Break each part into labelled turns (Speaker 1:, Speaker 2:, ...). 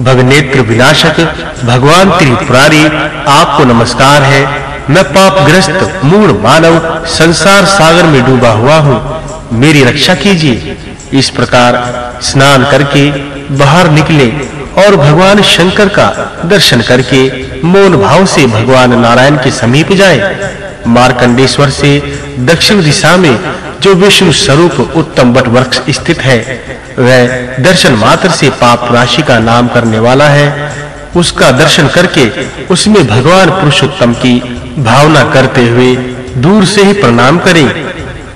Speaker 1: भगनेत्र विनाशक, भगवान त्रिपुरारी आपको नमस्कार है। मैं पापग्रस्त मूल मानव, संसार सागर में डूबा हुआ हूँ। मेरी रक्षा कीजिए। इस प्रकार स्नान करके बाहर निकले और भगवान शंकर का दर्शन करके मौन भाव से भगवान नारायण के समीप जाए। मार्कंडेश्वर से दक्षिण दिशा में जो विष्णु स्वरूप उत्तम वट वृक्ष स्थित है, वह दर्शन मात्र से पाप राशि का नाम करने वाला है। उसका दर्शन करके उसमें भगवान पुरुषोत्तम की भावना करते हुए दूर से ही प्रणाम करें।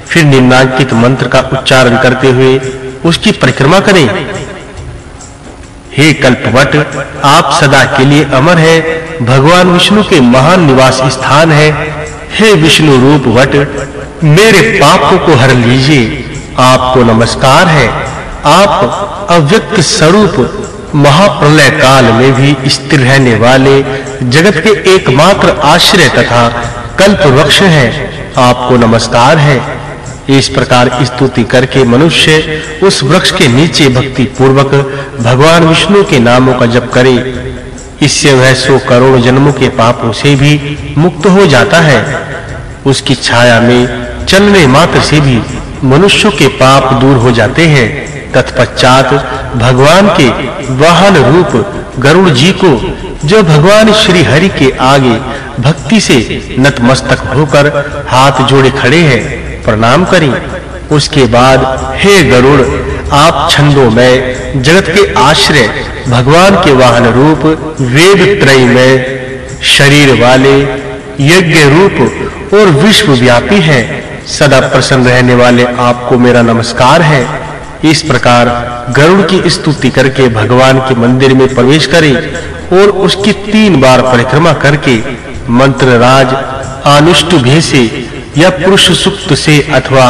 Speaker 1: फिर निम्नांकित मंत्र का उच्चारण करते हुए उसकी परिक्रमा करें। हे कल्पवट, आप सदा के लिए अमर है। भगवान विष्णु के महान निवास स्थान है। हे विष्णु रूप वट, मेरे पापों को हर लीजिए। आपको नमस्कार है। आप अव्यक्त स्वरूप महाप्रलय काल में भी स्थिर रहने वाले, जगत के एकमात्र आश्रय तथा कल्प वृक्ष हैं। आपको नमस्कार है। इस प्रकार स्तुति करके मनुष्य उस वृक्ष के नीचे भक्ति पूर्वक भगवान विष्णु के नामों का जप करे। इससे वह सो करोड़ जन्मों के पापों से भी मुक्त हो जाता है। उसकी छाया में चलने मात्र से भी मनुष्यों के पाप दूर हो जाते हैं। तत्पश्चात भगवान के वाहन रूप गरुड़ जी को जो भगवान श्री हरि के आगे भक्ति से नतमस्तक होकर हाथ जोड़े खड़े हैं, प्रणाम करें। उसके बाद, हे गरुड़, आप छंदों में जगत के आश्रय भगवान के वाहन रूप वेद त्रय में शरीर वाले यज्ञ रूप और विश्व व्यापी हैं। सदा प्रसन्न रहने वाले आपको मेरा नमस्कार है। इस प्रकार गरुड़ की स्तुति करके भगवान के मंदिर में प्रवेश करें और उसकी तीन बार परिक्रमा करके मंत्र राज अनुष्टुभे से या पुरुष सुक्त से अथवा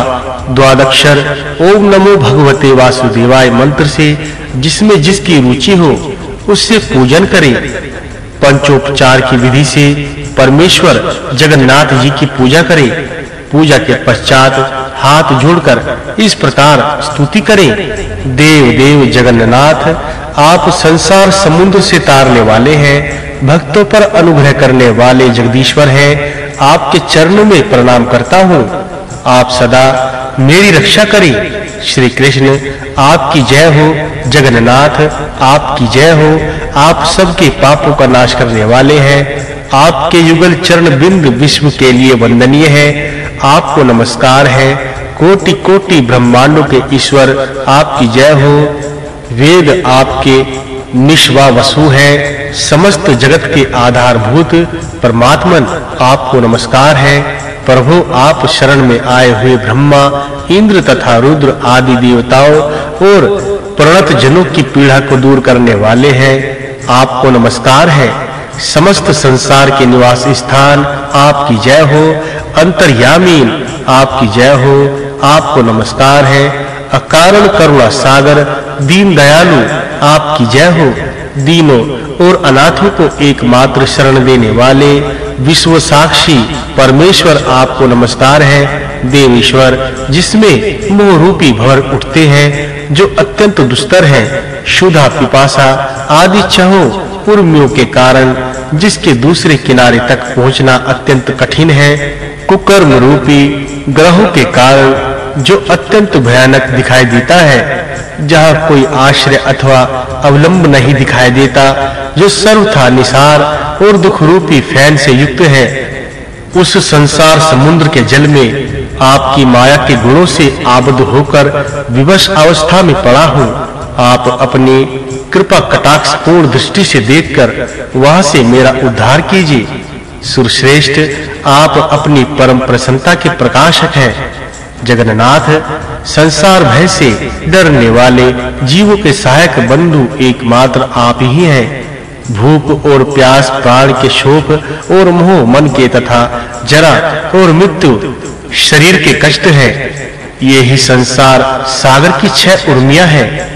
Speaker 1: द्वादक्षर ओम नमो भगवते वासुदेवाय मंत्र से जिसमें जिसकी रुचि हो उससे पूजन करें। पंचोपचार की विधि से परमेश्वर जगन्नाथ जी की पूजा करें। पूजा के पश्चात हाथ जोड़कर इस प्रकार स्तुति करें। देव देव जगन्नाथ, आप संसार समुद्र से तारने वाले हैं, भक्तों पर अनुग्रह करने वाले जगदीश्वर हैं। आपके चरणों में प्रणाम करता हूँ। आप सदा मेरी रक्षा करें। श्री कृष्ण, आपकी जय हो। जगन्नाथ, आपकी जय हो। आप सबके पापों का नाश करने वाले हैं। आपके युगल चरण बिंद विश्व के लिए वंदनीय है। आपको नमस्कार है। कोटि कोटि ब्रह्मांडों के ईश्वर, आपकी जय हो। वेद आपके निश्वा वसु है। समस्त जगत के आधारभूत परमात्मन, आपको नमस्कार है। प्रभु, आप शरण में आए हुए ब्रह्मा, इंद्र तथा रुद्र आदि देवताओं और प्रणत जनों की पीड़ा को दूर करने वाले हैं। आपको नमस्कार है। समस्त संसार के निवास स्थान आपकी जय हो। अंतर्यामी आपकी जय हो। आपको नमस्कार है। अकारण करुणा सागर, दीन दयालु आपकी जय हो। दीनों और अनाथों को एकमात्र शरण देने वाले विश्व साक्षी परमेश्वर आपको नमस्कार है। देवेश्वर जिसमें मोह रूपी भवर उठते हैं, जो अत्यंत दुस्तर है शुद्धा पिपासा आदि चहो उर्मियों के कारण, जिसके दूसरे किनारे तक पहुँचना अत्यंत कठिन है। कुकर्म रूपी ग्रहों के कारण, जो अत्यंत भयानक दिखाई देता है, जहाँ कोई आश्रय अथवा अवलंब नहीं दिखाई देता, जो सर्वथा निसार और दुख रूपी फ़ैन से युक्त है, उस संसार समुद्र के जल में आपकी माया के गुणों से आबद्ध होकर विवश अवस्था में पड़ा हूँ। आप अपनी कृपा कटाक्ष पूर्ण दृष्टि से देखकर वहाँ से मेरा उद्धार कीजिए। सुरश्रेष्ठ, आप अपनी परम प्रसन्नता के प्रकाशक हैं। जगन्नाथ, संसार भय से डरने वाले जीवों के सहायक बंधु एकमात्र आप ही हैं। भूख और प्यास प्राण के शोक और मोह मन के तथा जरा और मृत्यु शरीर के कष्ट है। ये ही संसार सागर की छह उर्मियाँ हैं।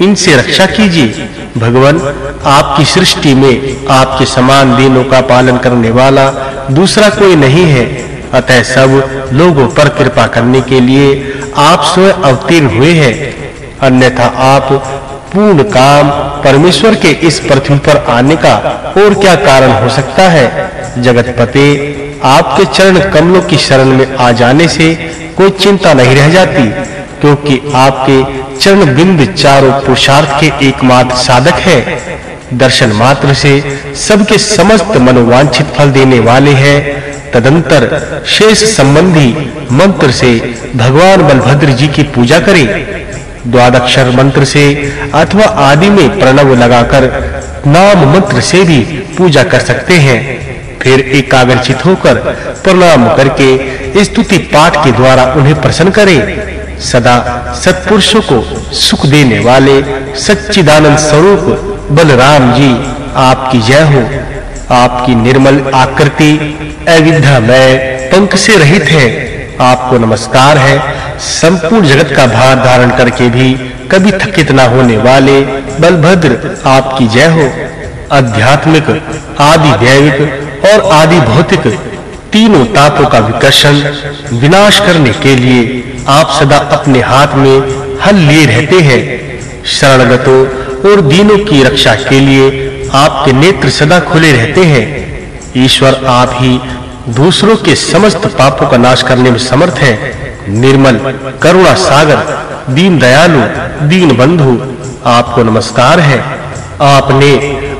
Speaker 1: इनसे रक्षा कीजिए। भगवान, आपकी सृष्टि में आपके समान दिनों का पालन करने वाला दूसरा कोई नहीं है। अतः सब लोगों पर कृपा करने के लिए आप स्वयं अवतीर्ण हुए हैं। अन्यथा आप पूर्ण काम परमेश्वर के इस पृथ्वी पर आने का और क्या कारण हो सकता है? जगतपते, आपके चरण कमलों की शरण में आ जाने से कोई चिंता नहीं रह जाती, क्योंकि आपके चरण बिंद चारों पुरुषार्थ के एकमात्र साधक है। दर्शन मात्र से सबके समस्त मनोवांछित फल देने वाले हैं। तदंतर शेष संबंधी मंत्र से भगवान बलभद्र जी की पूजा करें। द्वादक्षर मंत्र से अथवा आदि में प्रणव लगाकर नाम मंत्र से भी पूजा कर सकते हैं। फिर एकाग्रचित होकर प्रणाम करके स्तुति पाठ के द्वारा उन्हें प्रसन्न करें। सदा सत्पुरुषों को सुख देने वाले सच्चिदानंद स्वरूप बलराम जी, आपकी जय हो। आपकी निर्मल आकृति अविद्यामय पंख से रहित है। आपको नमस्कार है। संपूर्ण जगत का भार धारण करके भी कभी थकित ना होने वाले बलभद्र आपकी जय हो। आध्यात्मिक, आदि दैविक और आदि भौतिक तीनों तापों का विकर्षण विनाश करने के लिए आप सदा अपने हाथ में हल लिए रहते हैं। शरणगतों और दीनों की रक्षा के लिए आपके नेत्र सदा खुले रहते हैं। ईश्वर आप ही दूसरों के समस्त पापों का नाश करने में समर्थ है। निर्मल, करुणा सागर, दीन दयालु, दीन बंधु, आपको नमस्कार है। आपने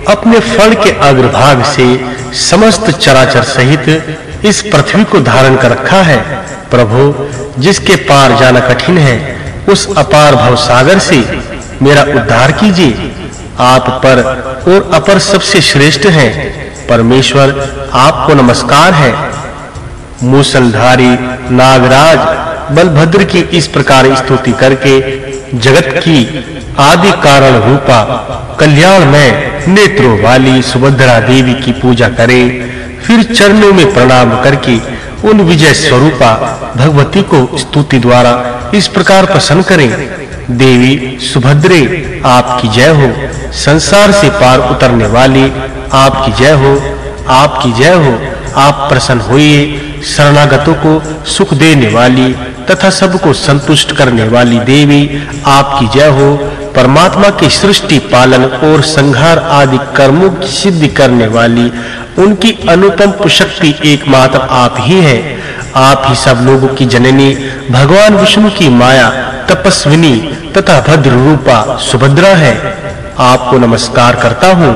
Speaker 1: अपने फल के अग्रभाग से समस्त चराचर सहित इस पृथ्वी को धारण कर रखा है। प्रभु, जिसके पार जाना कठिन है, उस अपार भव सागर से मेरा उद्धार कीजिए। आप पर और अपर सबसे श्रेष्ठ हैं। परमेश्वर, आपको नमस्कार है। मूसलधारी नागराज बलभद्र की इस प्रकार स्तुति करके जगत की आदि कारण रूपा कल्याण में नेत्रों वाली सुभद्रा देवी की पूजा करें, फिर चरणों में प्रणाम करके उन विजय स्वरूपा भगवती को स्तुति द्वारा इस प्रकार प्रसन्न करें। देवी, सुभद्रे, आपकी जय हो। संसार से पार उतरने वाली आपकी जय हो। आपकी जय हो। आप प्रसन्न होइए। शरणागतों को सुख देने वाली तथा सबको संतुष्ट करने वाली देवी आपकी जय हो। परमात्मा की सृष्टि, पालन और संहार आदि कर्मों की सिद्धि करने वाली उनकी अनुपम शक्ति एकमात्र आप ही है। आप ही सब लोगों की जननी, भगवान विष्णु की माया, तपस्विनी तथा भद्र रूपा सुभद्रा है। आपको नमस्कार करता हूँ।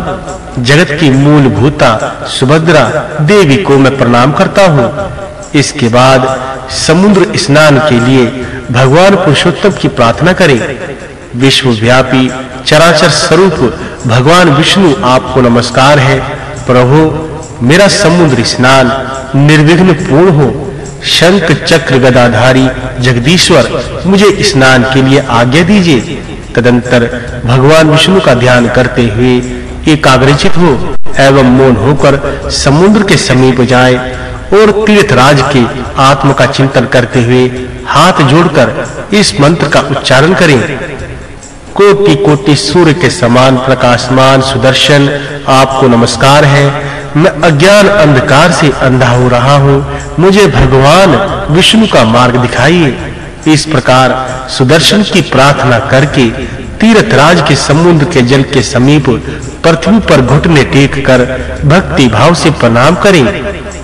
Speaker 1: जगत की मूल भूता सुभद्रा देवी को मैं प्रणाम करता हूँ। इसके बाद समुद्र स्नान के लिए भगवान पुरुषोत्तम की प्रार्थना करें। विश्वव्यापी चराचर स्वरूप भगवान विष्णु आपको नमस्कार है। प्रभु, मेरा समुद्र स्नान निर्विघ्न पूर्ण हो। शंख चक्र गदाधारी जगदीश्वर, मुझे स्नान के लिए आज्ञा दीजिए। तदंतर भगवान विष्णु का ध्यान करते हुए एकाग्रचित हो एवं मौन होकर समुद्र के समीप जाए और तीर्थराज के आत्म का चिंतन करते हुए हाथ जोड़कर इस मंत्र का उच्चारण करें। कोटि कोटि सूर्य के समान प्रकाशमान सुदर्शन, आपको नमस्कार है। मैं अज्ञान अंधकार से अंधा हो रहा हूँ। मुझे भगवान विष्णु का मार्ग दिखाइए। इस प्रकार सुदर्शन की प्रार्थना करके तीर्थराज के समुद्र के जल के समीप पृथ्वी पर घुटने टेक कर भक्ति भाव से प्रणाम करें।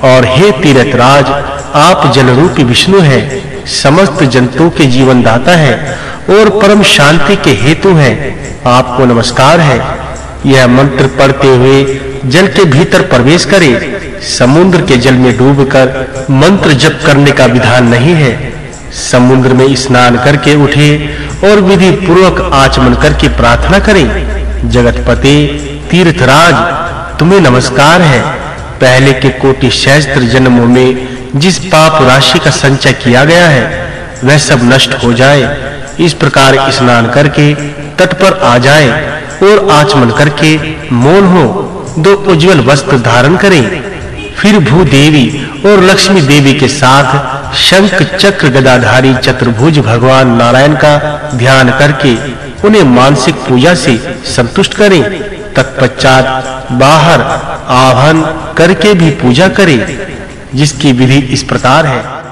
Speaker 1: और हे तीर्थराज, आप जल रूपी विष्णु हैं, समस्त जंतुओं के जीवन दाता हैं और परम शांति के हेतु हैं। आपको नमस्कार है। यह मंत्र पढ़ते हुए जल के भीतर प्रवेश करें। समुद्र के जल में डूबकर मंत्र जप करने का विधान नहीं है। समुद्र में स्नान करके उठे और विधि पूर्वक आचमन करके प्रार्थना करें। जगतपति तीर्थराज, तुम्हें नमस्कार है। पहले के कोटि सहस्त्र जन्मों में जिस पाप राशि का संचय किया गया है, वह सब नष्ट हो जाए। इस प्रकार स्नान करके तट पर आ जाए और आचमन करके मौन हो। दो उज्जवल वस्त्र धारण करें। फिर भूदेवी और लक्ष्मी देवी के साथ शंख चक्र गदाधारी चतुर्भुज भगवान नारायण का ध्यान करके उन्हें मानसिक पूजा से संतुष्ट करें। तत्पश्चात बाहर आह्वान करके भी पूजा करें, जिसकी विधि इस प्रकार है।